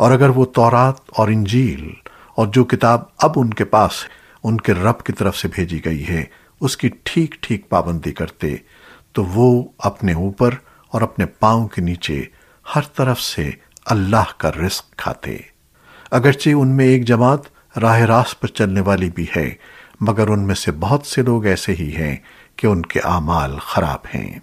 और अगर वो तौरात और इंजील और जो किताब अब उनके पास उनके रब की तरफ़ से भेजी गई है, उसकी ठीक ठीक पाबंदी करते तो वो अपने ऊपर और अपने पाँव के नीचे हर तरफ़ से अल्लाह का रिस्क खाते। अगरचे उनमें एक जमात राह रास्त पर चलने वाली भी है, मगर उनमें से बहुत से लोग ऐसे ही हैं कि उनके आमाल खराब हैं।